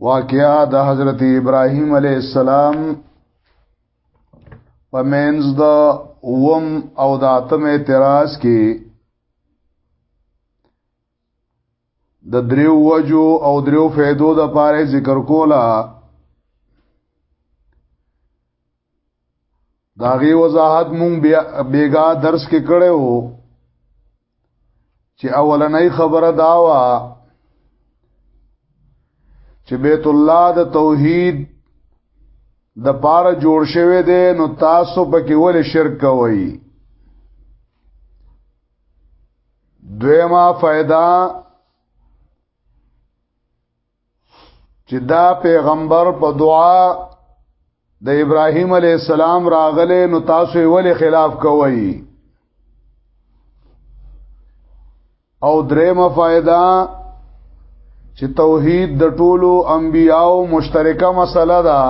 واقعا د حضرت ابراهیم علی السلام په مینز د وم او د اتم اعتراض کې د دریو وجو او دریو فیدو د پاره ذکر کولا داغي وضاحت مونږ بیګا درس کې کړو چې اولنۍ خبره داوا چې بیت الله د توحید د پاره جوړ شوی دی نو تاسو پکې ولې شرک کوئ دویما فائدہ چې دا پیغمبر په دعا د ابراهیم علی السلام راغله نو تاسو یې ولې خلاف کوئ او درېمه فائدہ چې توحید د ټولو انبیاو مشترکه مسله ده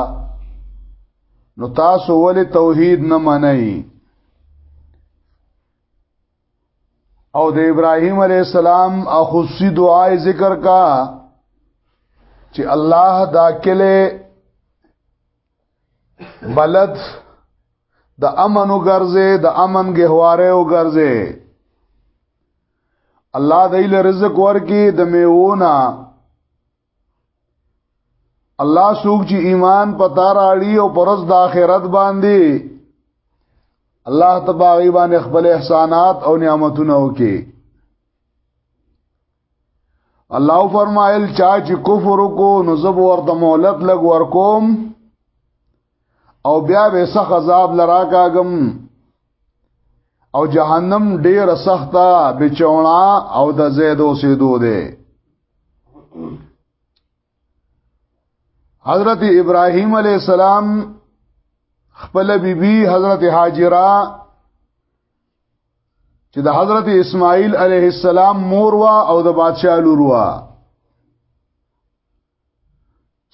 نو تاسو ولې توحید نه منئ او د ابراهيم عليه السلام اخصي دعای ذکر کا چې الله دا کله بلد د امن او ګرځه د امن ګهواره او ګرځه الله دایله رزق ورکی د میوونه الله سوق چې ایمان پتا راړي او پرز د آخرت باندې الله تبارک باندې خپل احسانات او نعمتونه وکي الله فرمایل چا چې کفر کو نو زب ورته مهلت لګ ورکوم او بیا به سخت عذاب لراکاګم او جهنم ډیر سخته بچونا او د زیدو سیدو ده حضرت ابراهیم علی السلام خپل بیبي بی حضرت هاجره چې د حضرت اسماعیل علیه السلام مور وا او د بادشاہ لور وا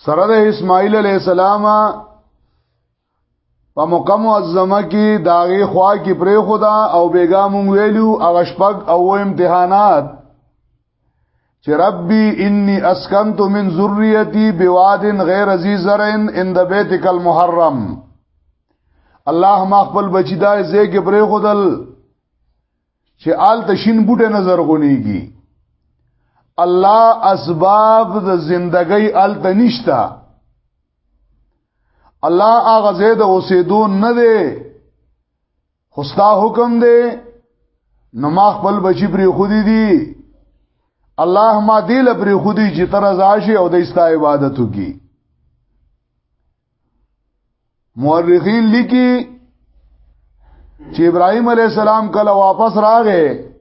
سره د اسماعیل علی السلام په مقام معظمه کې داغه خوا کې پرې خدا او بیګا مونږ ویلو او شپږ او امتحانات چې ربي اني اسكنت من ذريتي بواد غير ذي زرع عند بيتك المحرم الله ما خپل بچی دا زیګ پرې خدل چې آل تشین بوټه نظر غونیږي الله اسباب د زندګۍ آل تنشتا الله هغه زید اوسېدو نه دی خوستا حکم دی نو ما خپل بچی پرې خودي دي الله ما دې لپاره خودي چې تر رضا شي او د استا عبادت وکي مورخین لیکي چې ابراهيم عليه السلام کله واپس راغې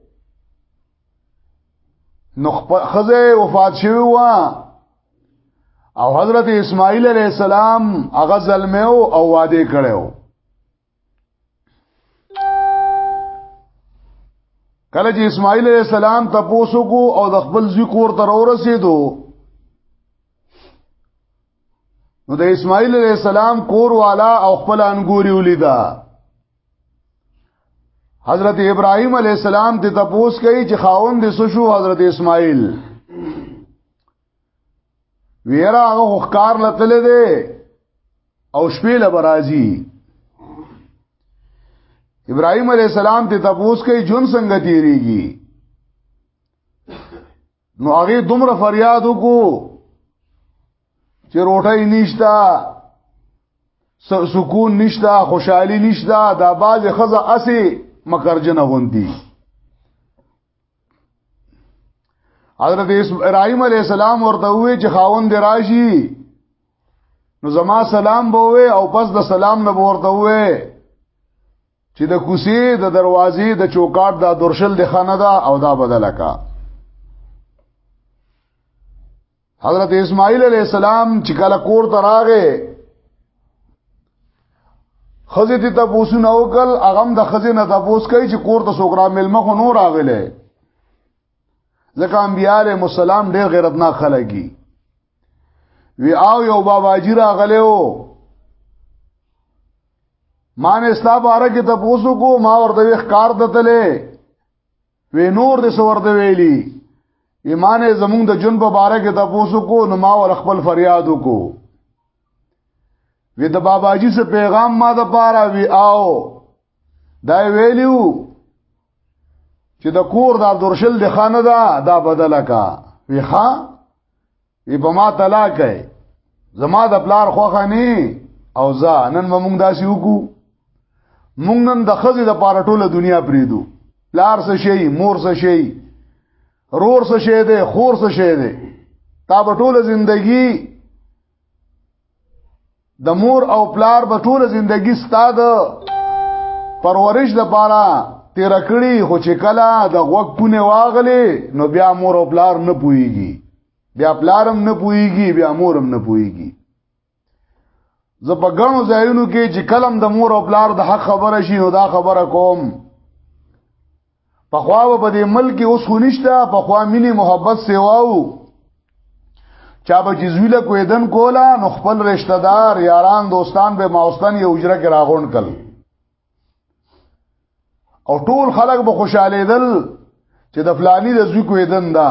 نو خزه وفات شوی و او حضرت اسماعیل علیہ السلام هغه زلمه او واده کړو کله چې اسماعیل علیہ السلام تاسو کو او د خپل ذکر تر ورسېدو نو د اسماعیل علیہ السلام کور والا او خپل انګوري ولیدا حضرت ابراهيم عليه السلام ته تپوس کوي چې خاوند د سشو حضرت اسماعیل ویرا هغه ښکار لتل دي او شپې له برازي ابراهيم عليه السلام ته تپوس کوي جون څنګه تیریږي نو هغه دومره فریاد وکړو چې روټي نشتا سکون نشتا خوشحالي نشتا دا باز خزه اسي مکرجنه غوندي حضرت ابراهيم عليه السلام ورته وی چې خاوند راشي نو زما سلام بووي او پس د سلام نه ورته وی چې د کوسي د دروازې د چوکاټ دا درشل د خانه دا او دا بدلکا حضرت اسماعیل علیہ السلام چې کله کور ته راغې خزه ته تاسو نه وکړ اغم د خزه نه تاسو کوي چې کور ته سوګرا ملمه خو نور راغله ځکه انبياله مسالم ډېر غیرتناک خلګي وی آو یو بابا جی راغله و مان استا بارک ته پوسو کو ما ورته وخ کار دتلې وی نور د سور دی ویلی ایمان زمونږ د جون په باره کې تاسو کو نو ما ول خپل فریاد کو وی د بابا جی سه پیغام ما د پاره وی آو دا ویلیو چې د کور د درشل د خانه دا دا بدل کا وی ها وی په ما طلاق ہے زما د پلار خوخه نه او زه نن موږ داسې وکړو موږ نن د خزې د پاره ټوله دنیا پریدو پلار څه شي مور څه شي رور څه شي ده خور څه شي ده تا به ټوله زندگی د مور او پلار په ټوله زندگی ستاد پرورش د پاره تیر کړی خو چې کله د غوږ پونه واغلی نو بیا مور او پلار نه پويږي بیا پلارم نه پويږي بیا مورم نه پويږي زه په غنو ځایونو کې چې کلم د مور او پلار د حق خبره شي نو دا خبره کوم په خوا په دې ملک اوس خونښت په خوا مینه محبت سیواو چا به جزویله کویدن کولا نو خپل رشتہ دار یاران دوستان به ماوستان یو اجره کې راغون کړ او ټول خلک به خوشاله دل چې د فلانی د زوی کویدن دا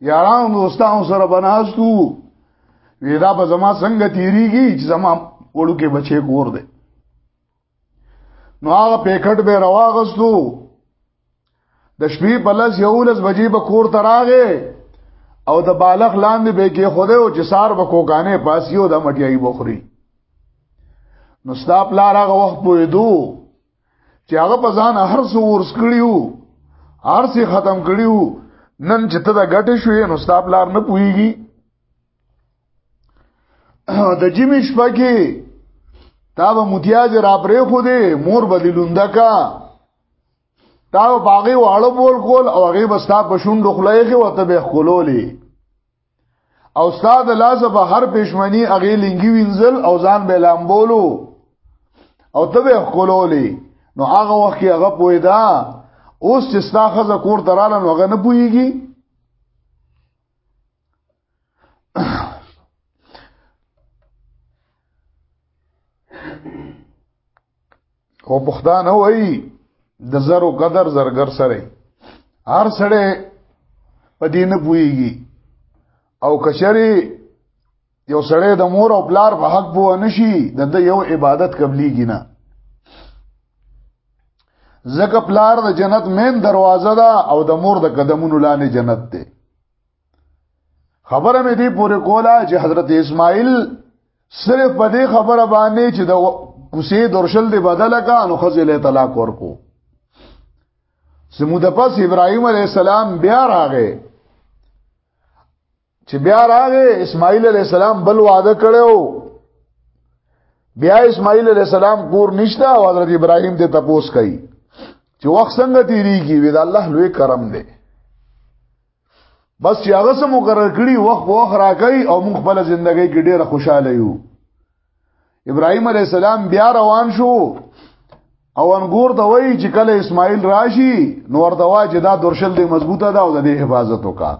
یاران دوستان سره بناستو ویدا په زما څنګه تیریږي چې زما وړو کې بچي کور دی نو هغه پیکټ به رواغستو د شپې په لس یولس بجې به کور ته راغې او د بالغ لاندې به کې خوده او چې سار به کوکانې پاسیو د مټیایي بخوري نو ستا پلار هغه وخت پوهېدو چې هغه په ځان هر څو ورس کړیو هر څه ختم کړیو نن چې ته دا ګټه شوې نو ستاپ لار نه پويږي د جیمی شپه کې تا به متیاز را پرې خو دې مور بدلونده کا تا باغې واړو بول کول او هغه بستا په شونډو خلای کې وته به خولولې او استاد لاس په هر پښمنی اغه لنګي وینځل او ځان به لامبولو او ته به خولولې نو هغه وخت کې هغه پوي دا اوس چې ستا خزه کور دراله نو هغه نه پويږي او پښتانه وایي د زرو قدر زرګر سره هر سړی په دې نه پويږي او کچري یو سړی د مور او پلار په حق بو نشي د یو عبادت قبليږي نه زکه پلار د جنت مین دروازه ده او د مور د قدمونو لاندې جنت ده خبره مې دی پورې کوله چې حضرت اسماعیل صرف په دې خبره باندې چې د کوسې درشل دی بدل کا نو خزل طلاق ورکو سموده پس ابراهيم عليه السلام بیا راغې چې بیا راغې اسماعیل عليه السلام بل وعده کړو بیا اسماعیل علیہ السلام کور نشتا او حضرت ابراهیم ته تپوس کوي چې وخت څنګه تیریږي وی دا الله لوی کرم دی بس چې هغه سم مقرر کړي وخت وخت راکړي او موږ خپل ژوندۍ کې ډېر خوشاله یو ابراهيم عليه السلام بیا روان شو او انګور ته وایي چې کله اسماعیل راشي نو ورته وایي چې دا درشل دی مضبوطه ده او د دې حفاظت وکړه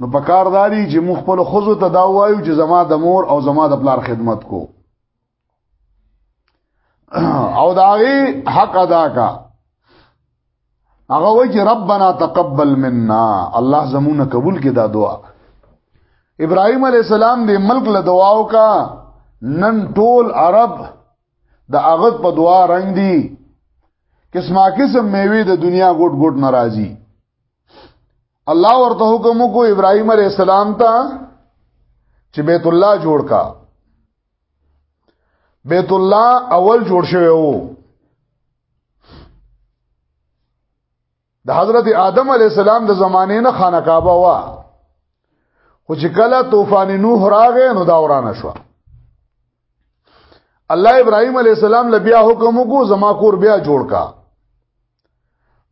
نو په کار داري چې موږ خپل خوځو ته دا وایو چې زما د مور او زما د پلار خدمت کو او داغي حق ادا کا هغه وای چې ربنا تقبل منا الله زمونه قبول کې دا دعا ابراهيم عليه السلام دې ملک له دعا وکا نن ټول عرب د هغه په دعا رنگ دي قسمه قسم میوه د دنیا ګډ ګډ ناراضي الله ورته حکم کو ابراهيم عليه السلام ته چې بیت الله جوړ کا بیت الله اول جوړ شوی وو د حضرت آدم علی السلام د زمانه نه خانه کعبه وا خو چې کله طوفان نوح راغې نو دا ورانه شو الله ابراهيم عليه السلام لبیا حکم وکړو زما کور بیا جوړ کا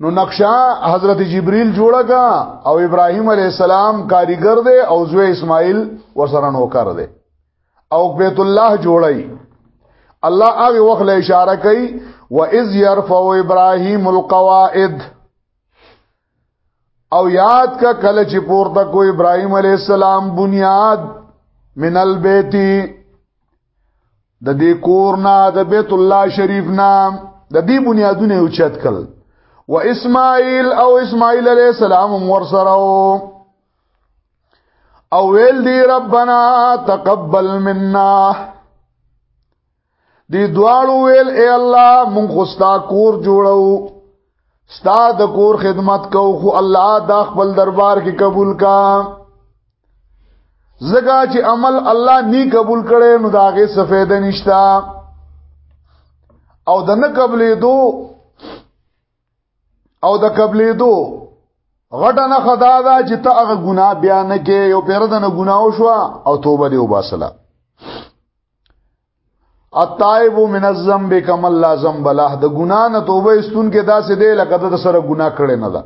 نو نقشه حضرت جبريل جوړه کا او ابراهيم عليه السلام کاریګر دی او زوی اسماعیل ورسره نوکر دی او بیت الله جوړی الله هغه وخت له اشاره کوي و اذ يرفع ابراهيم القواعد او یاد کا کله چې پورته کو ابراهيم عليه السلام بنیاد من البيت د دې کور نه د بیت الله شریف نه د دې بنیادونه اوچت کړ و اسماعیل او اسماعیل علی السلام ورسره او ویل دی ربنا تقبل منا دی دواړو ویل اے الله مونږ خوستا کور جوړو ستا د کور خدمت کو خو الله دا خپل دربار کې قبول کا زګه چې عمل الله نی قبول کړي نو داغه سفیده نشتا او د نه قبلې دو او د قبلې دو غټه نه خدا دا چې ته هغه ګناه بیا نه کې یو پیر د نه ګناو شو او توبه دی وباسله التائب من الذنب کما لا ذنب له د ګنا نه توبه استون کې داسې دی لکه د سره ګنا کړي نه ده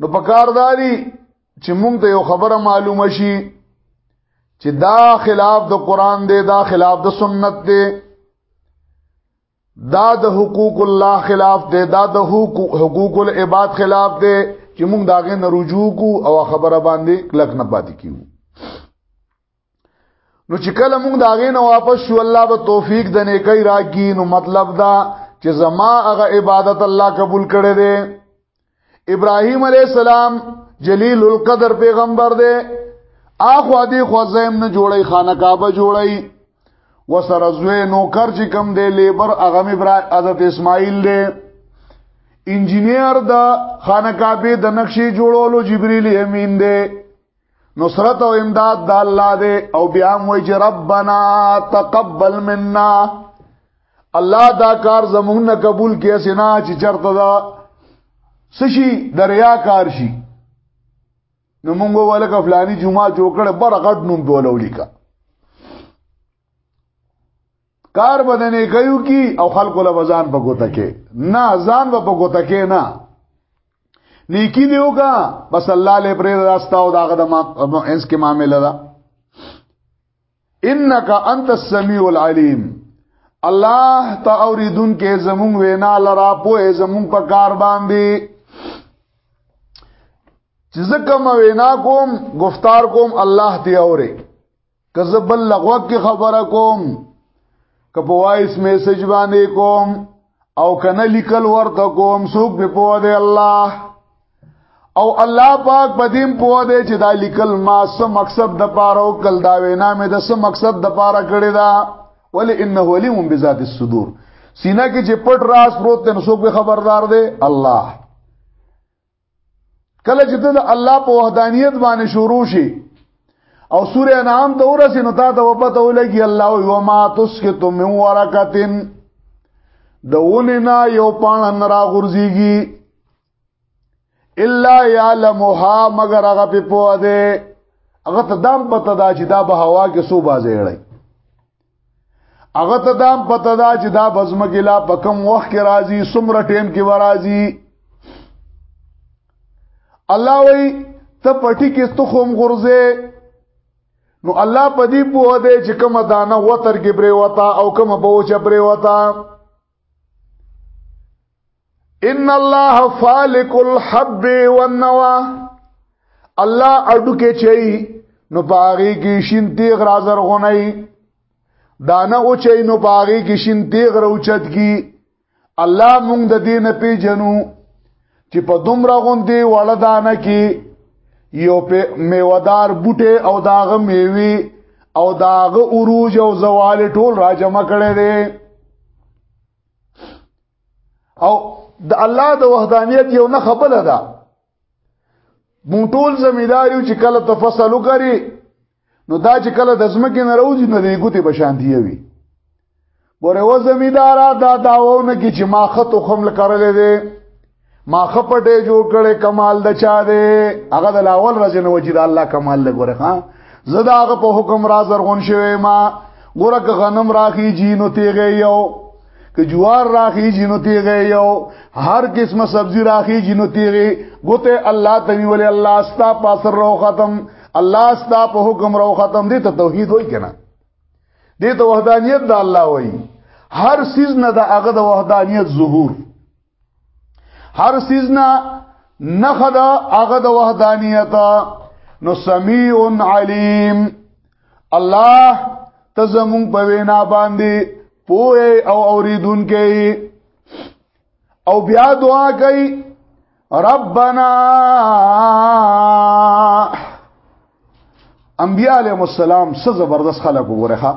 نو پکارداري چې مونږ ته یو خبره معلومه شي چې دا خلاف د قران دی دا خلاف د سنت دی دا د حقوق الله خلاف دی دا د حقوق العباد خلاف دی چې مونږ داغه نه رجوع کو او خبره باندې کلک نه پاتې کیو نو چې کله موږ دا غینه واپس شو الله به توفیق د نیکي راکړي نو مطلب دا چې زما هغه عبادت الله قبول کړي دي ابراهيم عليه السلام جلیل القدر پیغمبر دی اخو دې خوځم نه جوړي خانه کعبه جوړي وسره زوی نوکر چې کم دی لیبر هغه ابراهيم حضرت اسماعیل دی انجنیر د خانه کعبه د نقشې جوړولو جبرئیل امین دی نصرت او امداد د الله دی او بیا موي چې ربنا تقبل منا الله دا کار زمونږ نه قبول کړي سنا چې چرته دا سشي دریا کار شي نو مونږ ولکه فلاني جمعه جوړ کړ بر غټ نوم بولو لیکا کار بدنې کوي کی او خلکو له وزن په ګوته کې نه ځان په ګوته کې نه نیکی دیو کا بس الله له پرې راستا او داغه د انس کې معاملې ده انک انت السمیع العلیم الله ته اوریدون کې زمون وینا لرا په زمون په کار باندې چې زکه ما وینا کوم گفتار کوم الله دی اوري که زه بل لغوه کې خبره کوم که په وایس میسج باندې کوم او کنه لیکل ورته کوم څوک به پوه دی الله او الله پاک بدیم پوه دی چې دا لیکل ما څه مقصد د پاره او کل دا وینا مې د څه مقصد د پاره کړی دا ول انه علیم بذات الصدور سینه کې چې پټ راز پروت دی نو څوک به خبردار دی الله کله چې ته د الله په وحدانیت باندې شروع شي او سوره انعام ته ورسې نو تا ته وپته ولګي الله او ما تسکت من ورکتن دونه نه یو پان را غورځيږي الا يعلمها مگر هغه په پوه ده هغه ته دام پته دا چې دا به هوا کې سو بازې اړي هغه ته دا پته دا چې دا بزم کې لا په کم وخت کې راځي سمره ټیم کې ورازي الله وی ته پټی کې تخم غرزه نو الله په دې په دې چې کوم دانه وتر کې پرې وتا او کوم په وچه پرې وتا ان الله فالق الحب والنوا الله اډو کې چي نو باغی کې شین تیغ رازر غونای دانه او چي نو باغی کې شین تیغ روچت کی الله مونږ د دین په جنو چې په دومره غوندي وړه دانه کې یو په میوادار بوټي او داغه میوي او داغه عروج او زوال ټول راجمع کړي دي او د الله د وحدانیت یو نه خبره ده مونږ ټول زمیدار یو چې کله تفصل وکړي نو دا چې کله د زمکه نه راوځي نو د ګوتې په شان دی وي ګوره و زمیدار دا داوونه کې چې ما خط خم لکړلې ده ما خپټه جوړ کړي کمال د چا دی هغه د لاول رزن وجید الله کمال لګوره ها زدا هغه په حکم را زرغون شوی ما ګورک غنم راخی جینو تیغه یو که جوار راخی جینو تیغه یو هر قسمه سبزی راخی جینو تیغه ګوته الله تنی ولی الله استا پاسر رو ختم الله استا په حکم رو ختم دي ته توحید وای کنه دي ته وحدانیت د الله وای هر سیز نه د هغه د وحدانیت ظهور هر سیزنا نخد هغه د وحدانیت نو سمیع علیم الله ته زمون په وینا باندې پوهه او اوریدونکې او بیا دعا کوي ربنا انبیاء علیهم السلام څه زبردست خلق وګوره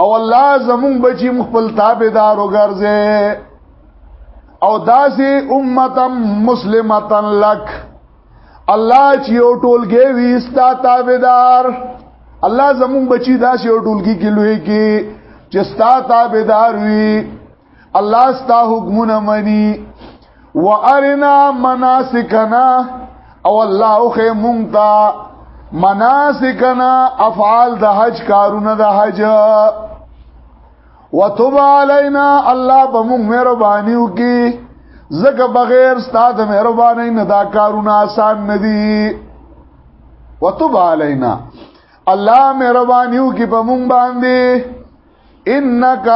او الله زمون بچی مخبل تابدار و گرزه او داسی امتا مسلمتا لک الله چې یو ټولګي وي ستا تابعدار الله زمون بچی داسې یو ټولګي کې لوی کې چې ستا تابعدار وي الله ستا حکمونه مني وارنا مناسکنا او الله خو مونږ ته مناسکنا افعال د حج کارونه د حج وتب علینا الله به مونږ مهرباني وکي زکه بغیر ستاد مهرباني نه دا کارونه آسان ندي وتب علینا الله مهرباني وکي په مونږ باندې انك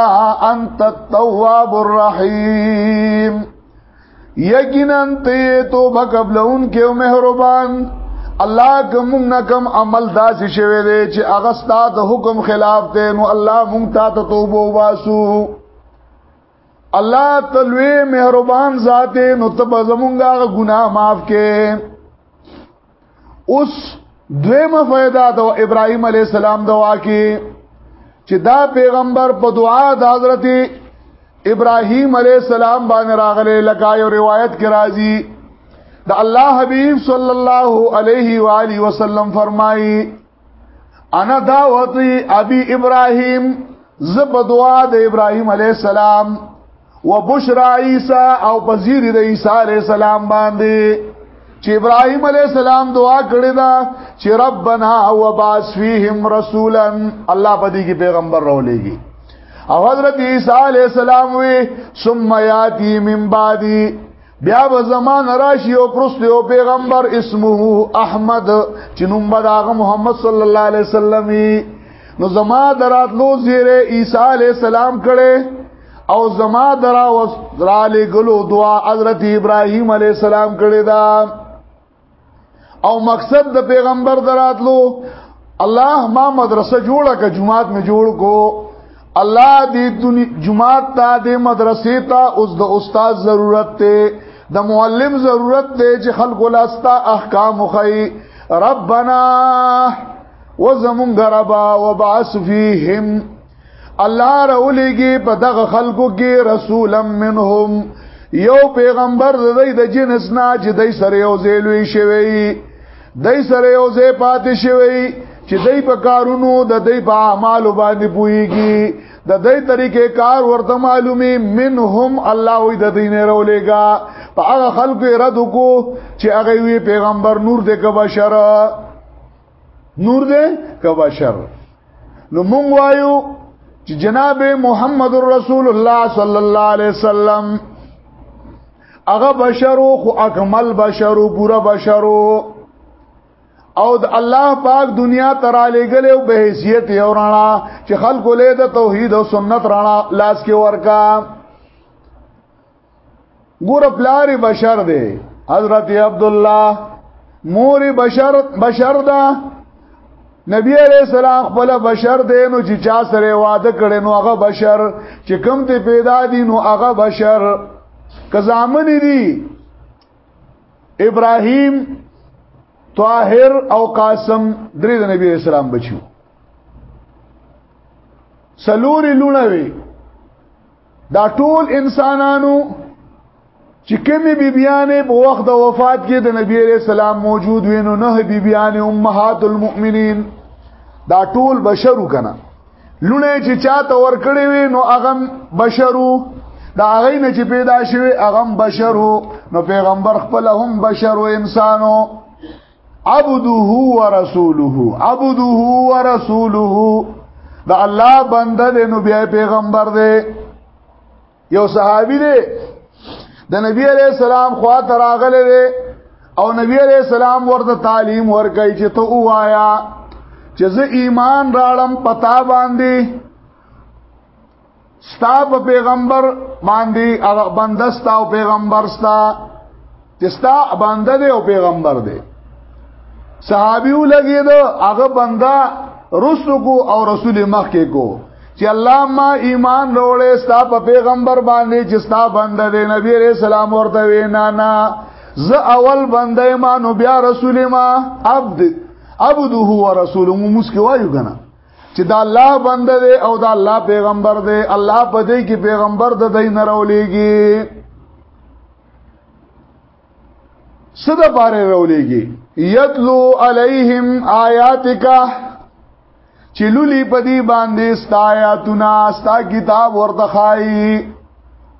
انت التواب الرحيم یقینا ته توبه قبلون کې او مهربان الله کوم نه کوم عمل داسې شوی دی چې هغه ستاسو حکم خلاف دی نو الله مونږ ته توبه واسو الله تلوی مهربان ذات نو ته به زمونږه ګناه معاف کې اوس دویمه فائدہ د ابراهيم عليه السلام دوا کې چې دا پیغمبر په دعا د حضرت ابراهيم عليه السلام باندې راغله لکه یو روایت کې راځي د الله حبيب صلی الله علیه و آله وسلم فرمایي انا دعوت ابي ابراهيم زب دعا د ابراهيم عليه السلام وبشرا عيسى او بزير د عيسى عليه السلام باندې چې ابراهيم عليه السلام دعا کړې ده چې ربنا وبعث فيهم رسولا الله په دې کې پیغمبر راولېږي او حضرت عيسى عليه السلام وي ثم ياتي من بعدي بیا به زمان راشي او پرست او پیغمبر اسمه احمد چې نوم به داغه محمد صلی الله علیه وسلم نو زما دراتلو زیره عیسی علی السلام کړي او زما درا وسراله ګلو دعا حضرت ابراهیم علی السلام کړي دا او مقصد د پیغمبر دراتلو الله ما مدرسه جوړه ک جمعات می جوړ کو الله دې دنیا جمعات ته دې مدرسې ته اوس د استاد ضرورت ته د معلم ضرورت ته چې خلق لاستا احکام خي ربنا وزمون غربا وبعث فيهم الله راولېږي په دغه خلکو کې رسولا منهم یو پیغمبر د دې د جنس نه چې دای سره یو زیلوي شوی دای سره یو زی پاتې شوی چې دای په کارونو د دې په اعمال باندې پويږي د دې طریقې کار ورته معلومي منهم الله وي د دین رولېګا په هغه خلکو رد کو چې هغه وی پیغمبر نور د بشر نور دې که بشر نو مونږ وایو چې جناب محمد رسول الله صلی الله علیه وسلم هغه بشرو خو اکمل بشرو پورا بشرو او د الله پاک دنیا تر علیګل او به حیثیت یو رانا چې خلکو له د توحید او سنت رانا لاس کې ورکا ګور پلار بشر دی حضرت عبد الله مور بشر بشر دا نبی علیہ السلام خپل بشر دی نو چې چا سره واده کړي نو هغه بشر چې کم ته پیدا دي نو هغه بشر کزامن دي ابراهیم طاهر او قاسم درې د نبی اسلام بچو سلوري لونه وي دا ټول انسانانو چې کمی بیبیانې په وخت د وفات کې د نبی عليه السلام موجود وینو نه بیبیانې امهات المؤمنین دا ټول بشرو کنه لونه چې چاته ور کړې وي نو اغم بشرو دا هغه نه چې پیدا شوی اغم بشرو نو پیغمبر خپل هم بشرو انسانو عبده ورسوله عبده ورسوله دا الله بنده دی نو بیا پیغمبر دی یو صحابي دی د نبی عليه السلام خوا تراغله دی او نبی عليه السلام ورته تعلیم ورکړي چې ته وایا چې زه ایمان راړم پتا باندې ستا په پیغمبر باندې هغه بنده ستا او پیغمبر ستا چې ستا بنده دی او پیغمبر دی صحابیو لګي دا هغه بنده رسو کو او رسول مخ کې کو چې الله ما ایمان وروړې ستا په پیغمبر باندې چې ستا بنده دی نبی رسول الله ورته وینا نه ز اول بنده ما نو بیا رسول ما عبد عبده ورسوله موږ کې وایو کنه چې دا الله بنده دی او دا الله پیغمبر دی الله په دې کې پیغمبر د دې نه راولېږي صدا باره راولېږي یتلو علیہم آیاتک چې لولي په دې باندې ستا آیاتونه ستا کتاب ورته خایي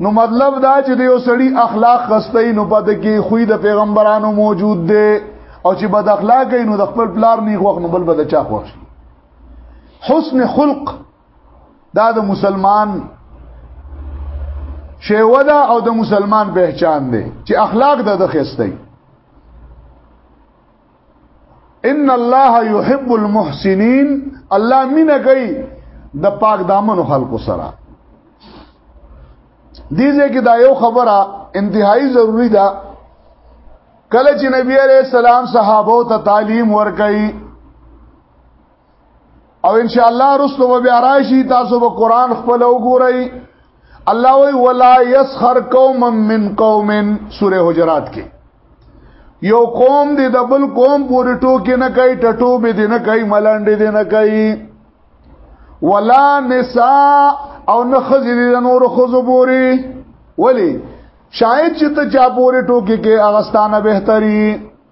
نو مطلب دا چې د یو سړی اخلاق خستې نو پد کې خوې د پیغمبرانو موجود دی او چې بد اخلاق یې نو د خپل پلار نه غوښ نو بل بد چا خوښ حسن خلق دا د مسلمان شیوه ده او د مسلمان پہچان دی چې اخلاق د د خستې ان الله يحب المحسنين الله مینه کوي د پاک دامن خلکو سره دیزه کې دا یو خبره انتهایی ضروری ده کله چې نبی عليه السلام صحابه ته تعلیم ورکړي او ان شاء الله رسول و بیا راشي تاسو به قران خپل وګورئ الله وی ولا يسخر قوم من قوم سوره حجرات کې یو قوم دی د بل قوم پورې ټوکې نه کوي ټټو به دی نه کوي ملانډې دی نه کوي ولا نساء او نه خزې دی نور خزو پورې ولی شاید چې ته چا پورې ټوکې کې اغستانه بهتري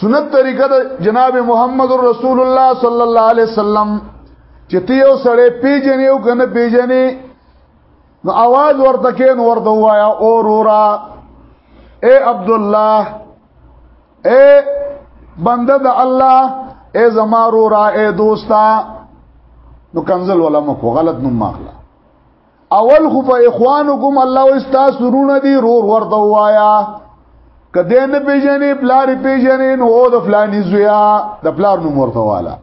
سنت طریقه د جناب محمد رسول الله صلی الله علیه وسلم چې ته یو سړی پیژنې او کنه پیژنې نو आवाज ورته کې نو ورته وایا او رورا اے عبد الله اے بنده د الله اے زما رورا اے دوستا نو کنزل ولا مکو غلط نوم ماخلا اول خو په اخوانکم الله واستا سرونه دی رور ورته وایا کده نه پیژنې پلار پیژنې نو او د فلانی زویا د پلار نوم ورته والا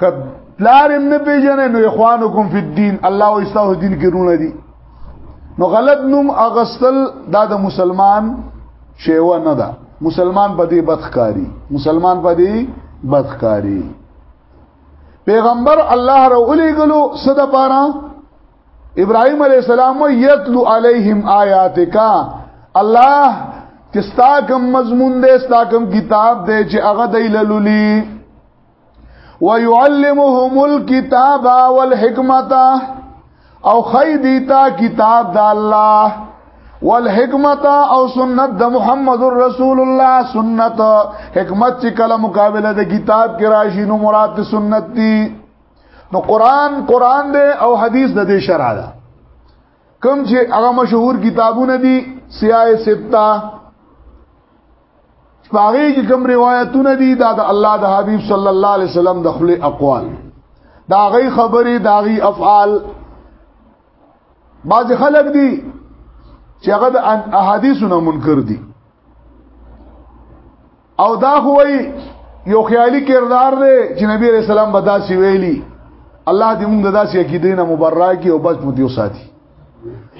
کد پلار هم نه پیژنې نو اخوانکم فی الدین الله واستا دین کې رونه دی نو غلط نوم اغستل دا د مسلمان شیوه نه ده مسلمان په دې بدخکاری مسلمان په دې بدخکاری پیغمبر الله را ولېګلو صد پارا ابراهيم عليه السلام يتلو عليهم آياتك الله چې ستا کوم مضمون دی ستا کوم کتاب دی چې هغه دی لولي ويعلمهم الكتاب والحکمت او خی دیتا کتاب د الله والحکمت او سنت د محمد رسول الله سنت حکمت چې کله مقابله د کتاب کې راشي نو مراد سنت دي نو قران قران دی او حدیث د دې شرع ده کوم چې هغه مشهور کتابونه دي سیاه سته باغی کې کوم روایتونه دي دا د الله د حبیب صلی الله علیه وسلم د خپل اقوال دا غي خبرې دا غي افعال بعض خلک دي چې هغه د احادیثونو منکر دي او دا خوې یو خیالي کردار دی چې نبی رسول الله بدا سی ویلی الله دې موږ داسې عقیدې نه مبرا کی او بس مو دیو ساتي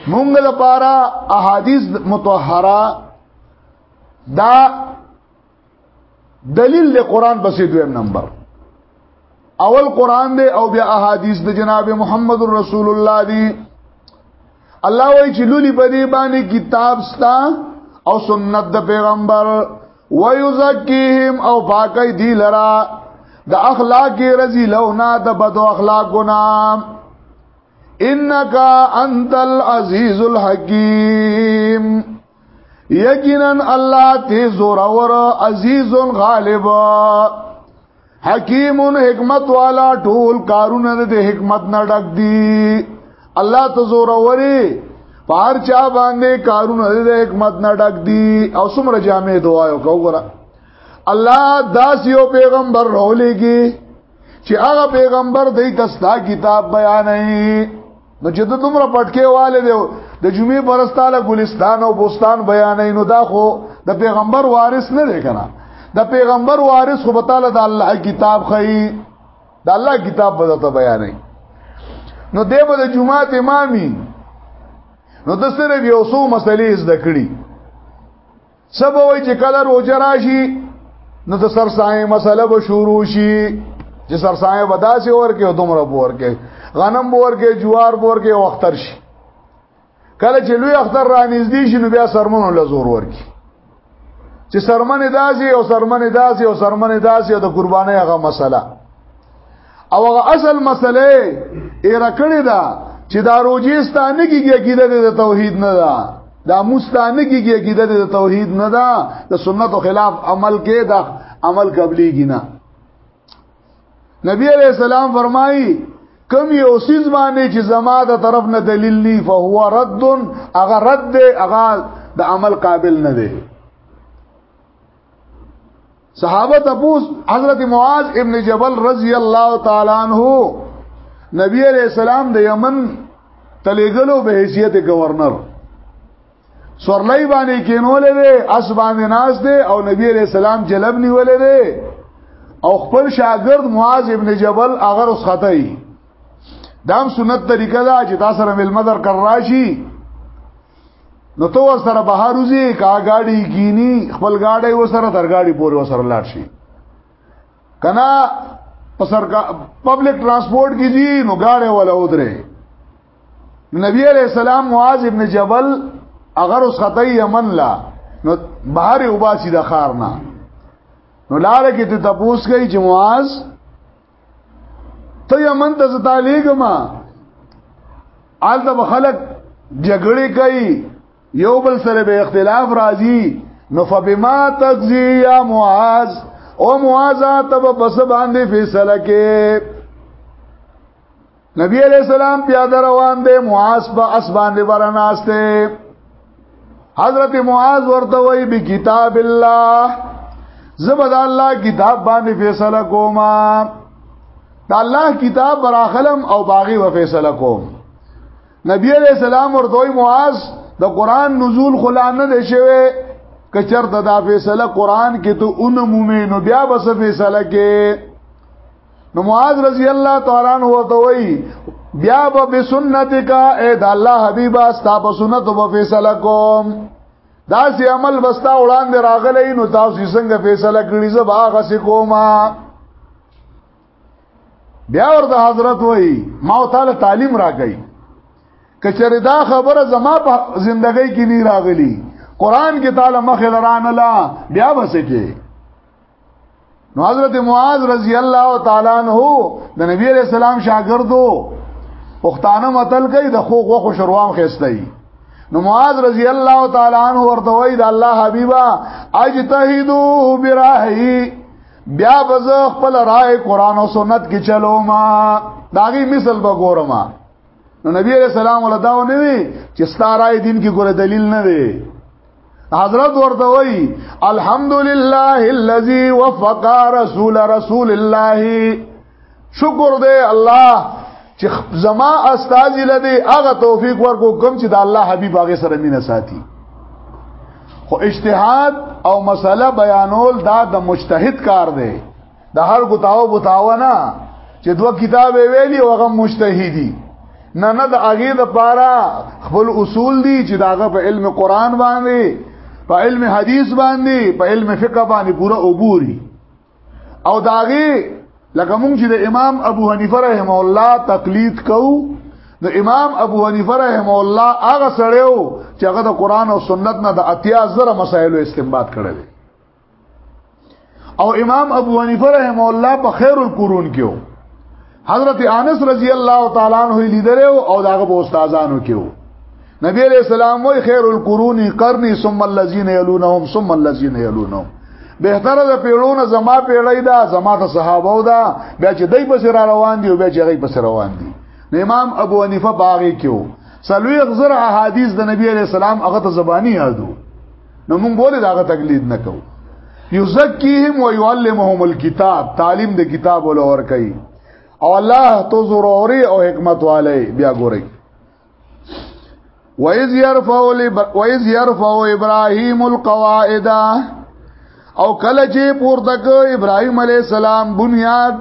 موږ لپاره احادیث متطهره دا دلیل د قران پسې دویم نمبر اول قران دی او بیا احادیث د جناب محمد رسول الله دی الله وای چې لولي په دې باندې کتاب ستا او سنت د پیغمبر ويزکیهم او پاکي دی لرا د اخلاق رضی لونا د بد اخلاق ګنا انک انت العزیز الحکیم یقینا الله ته زور اور عزیز غالب حکیم حکمت والا ټول کارونه د حکمت نه ډک دي الله ته زور اوري پار چا باندې کارونه د حکمت نه ډک دي او څومره جامع دعا وکړه الله داس یو پیغمبر رولېږي چې هغه پیغمبر دې تستا کتاب بیانې نو چې د دومره پټکي والے دی د جمعې پرستاله ګلستان او بوستان بیانې نو دا خو د پیغمبر وارث نه دی کنه د پیغمبر وارث خو به تعالی د الله کتاب خي د الله کتاب به ته بیانې نو دی به د جمعه امامي نو د سره یو څو مسلې زده کړي سبا وای چې کله روزه راشي نو د سرسایې مسله به شروع شي چې سرسایې بداسي ورکه او دومره ورکه غنم ورکه جوار ورکه او اختر شي کله چې لوی اختر را نږدې شي نو بیا سرمنو لزور ورکه چې سرمنه داسي او سرمنه داسي او سرمنه داسي او د قرباني هغه مسله او هغه اصل مسله یې رکړې ده چې دا روجي ستانه کیږي عقیده د توحید نه ده دا مستانه کیږي عقیده د توحید نه ده د سنت خلاف عمل کې دا عمل قبلي کینا نبی علیہ السلام فرمایي کم یو سیز باندې چې زما د طرف نه دلیل نی فهو رد اغه رد اغه د عمل قابل نه دی صحابه تپوس حضرت معاذ ابن جبل رضی الله تعالی عنہ نبی علیہ السلام د یمن تلیګلو به حیثیت گورنر سورلای باندې کینولې ده اس باندې ناز ده او نبی علیہ السلام جلب نیولې ده او خپل شاګرد معاذ ابن جبل اگر اس خطای دام سنت طریقه دا چې تاسو سره ملمدر کر راشي نو تو سره بهر وزي کا گاډي کینی خپل گاډي و سره تر گاډي پورې و سره لاړ شي کنا پسر کا پبلک ترانسپورت کی جی نو گاډي ولا ودره نبی علیہ السلام معاذ ابن جبل اگر اس خطی یمن لا نو بهر وباسي د خارنا نو لاله کې ته تپوس کوي چې معاذ ته یمن ته زتالیګم آل د خلک جګړې کوي یو بل سره به اختلاف راځي نو فبما تقضي يا معاذ او معاذ ته په بس باندې فیصله کې نبی علیہ السلام پیاده روان دی معاذ په اسبان دی برناسته حضرت معاذ ورته وی به کتاب الله زبد الله کتاب باندې فیصله کوما دا الله کتاب براخلم او باغی و فیصله کوم نبی علیہ السلام ورته وی معاذ د قران نزول خلانه دی شوی کچر د دا فیصله قران کې ته اون مومنو بیا بس فیصله کې نو معاذ رضی الله تعالی عنہ ورته وی بیا به بسنتک اے د الله حبیبا ستا په سنت په فیصله کوم دا سی عمل بستا وړاندې راغلی نو تاسو څنګه فیصله کړی زه باغ سی کوما بیا ورته حضرت وای ما تعالی تعلیم راکړي کچره دا خبره زما په ژوندۍ کې نه راغلی قران کې تعالی مخه لران لا بیا وسکه نو حضرت معاذ رضی الله تعالی عنہ د نبی علیہ السلام شاګردو پښتانه متل کوي د خو غو شروام خستای نو معاذ رضی الله تعالی عنہ ورته وای د الله حبیبا اجتهدوا برای بیا بز خپل رائے قران او سنت کې چلو ما داغي مثال به ګورم نو نبی علیہ السلام ولا داو نه وی چې ستاره دین کې ګوره دلیل نه دی حضرت ورته وی الحمدلله الذي وفق رسول رسول الله شکر دې الله چې زما استاد لدی هغه توفیق ورکو کوم چې د الله حبیب هغه سره مینه ساتي خو اجتهاد او مسله بیانول دا د مجتهد کار دی د هر ګتاو بتاو نه چې دوه کتاب ویلی او هغه مجتهدی نه نه د هغه د پاره خپل اصول دي چې داغه په علم قران باندې په علم حدیث باندې په علم فقه باندې پورا عبوري او داغه لکه مونږ چې د امام ابو حنیفه رحم الله تقلید کوو د امام ابو حنیفه رحم الله هغه سړیو چې هغه د قران او سنت نه د اتیا زره مسایلو استنباط کړل او امام ابو حنیفه رحم الله په خیر القرون کې وو حضرت انس رضی الله تعالی عنہ لیدل او داغه په استادانو کې وو نبی علیہ السلام وی خیر القرون قرنی ثم الذين يلونهم ثم الذين يلونهم بهتره د پیړونو زما پیړی دا زما ته صحابه او دا بیا چې دای په را روان دي او بیا چې غي په روان دي امام ابو حنیفه باغی کې وو سلوی غزر احادیث د نبی علیہ السلام هغه ته زبانی یادو نو موږ بوله داغه تقلید نه کوو یزکیهم و یعلمهم الكتاب تعلیم د کتاب ول اور کوي او الله تو ضروري او حکمت والے بیا ګوري وَإِذْ يَرْفَعُ وَإِذْ يَرْفَعُ إِبْرَاهِيمُ الْقَوَاعِدَ او کله چې پورته ک ابراهيم عليه السلام بنياد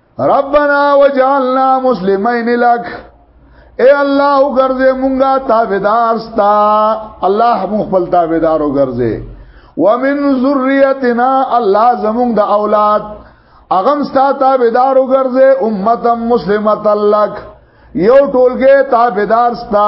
ربنا وجعلنا مسلمین لک اے الله وګرځې مونږه تابعدار ستا الله مون خپل تابعدار وګرځې ومن ذریتنا الله زمونږ د اولاد اغم ستا تابعدار وګرځې امه مسلمه لک یو ټولګه تابعدار ستا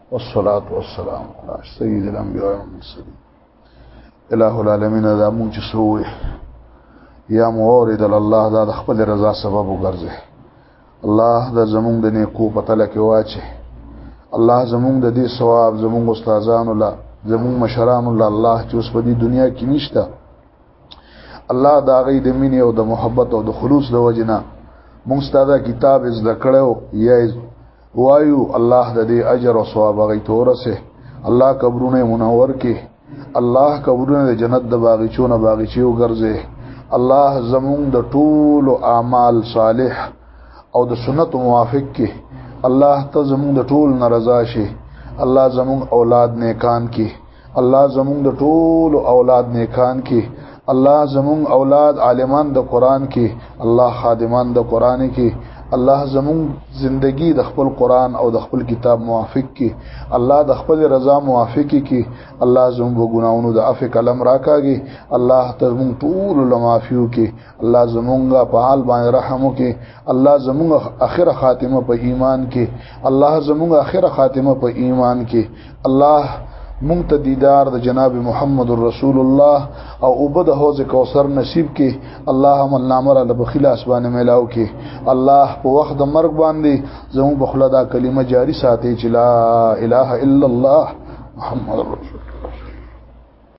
والصلاة والسلام على سيد الأنبياء والمرسلين إله العالمين دا مونږ چې سوې یا مورد الله دا د خپل رضا سبب وګرځي الله دا زمونږ د نیکو په تل کې واچي الله زمونږ د دې ثواب زمونږ استادانو لا زمونږ مشرانو لا الله چې اوس په دې دنیا کې نشته الله دا غي د مینې او د محبت او د خلوص د وجنا مونږ ستاسو کتاب زده کړو یا وایو الله د دې اجر او ثواب غي تورسه الله قبرونه منور کې الله قبرونه د جنت د باغچونه باغچي وګرځي الله زمونږ د ټولو اعمال صالح او د سنت موافق کې الله ته زمونږ د ټول ناراضه شي الله زمونږ اولاد نیکان کې الله زمونږ د ټول اولاد نیکان کې الله زمونږ اولاد عالمان د قران کې الله خادمان د قران کې الله زمونږ زندگی د خپل قران او د خپل کتاب موافق کې الله د خپل رضا موافق کې الله زمونږ ګناونو د عفو کلم راکاږي الله ته زمونږ ټول لمافیو کې الله زمونږه په حال باندې رحم وکي الله زمونږه اخره خاتمه په ایمان کې الله زمونږه اخره خاتمه په ایمان کې الله مونږ ته دیدار د جناب محمد رسول الله او وبد حوض کوثر نصیب کې الله عمل نامر له بخلاص باندې ملاو کې الله په وخت د مرګ باندې زموږ بخلا دا کلمه جاری ساتي چې لا اله الا الله محمد رسول الله